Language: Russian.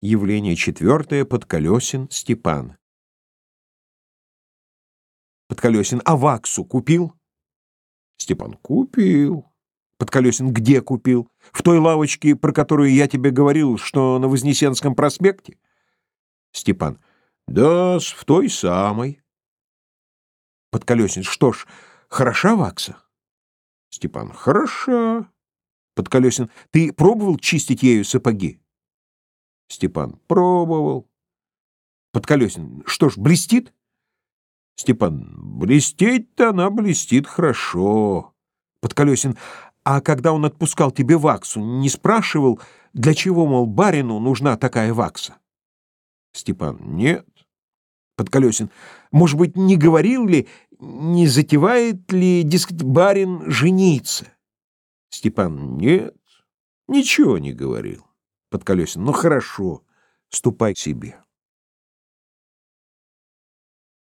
Явление четвертое. Подколесин Степан. Подколесин. А ваксу купил? Степан. Купил. Подколесин. Где купил? В той лавочке, про которую я тебе говорил, что на Вознесенском проспекте? Степан. Да, в той самой. Подколесин. Что ж, хороша вакса? Степан. Хороша. Подколесин. Ты пробовал чистить ею сапоги? Степан. Пробовал. Подколесин. Что ж, блестит? Степан. Блестеть-то она блестит хорошо. Подколесин. А когда он отпускал тебе ваксу, не спрашивал, для чего, мол, барину нужна такая вакса? Степан. Нет. Подколесин. Может быть, не говорил ли, не затевает ли, дескать, барин жениться? Степан. Нет. Ничего не говорил. Подколесин. Ну хорошо, ступай себе.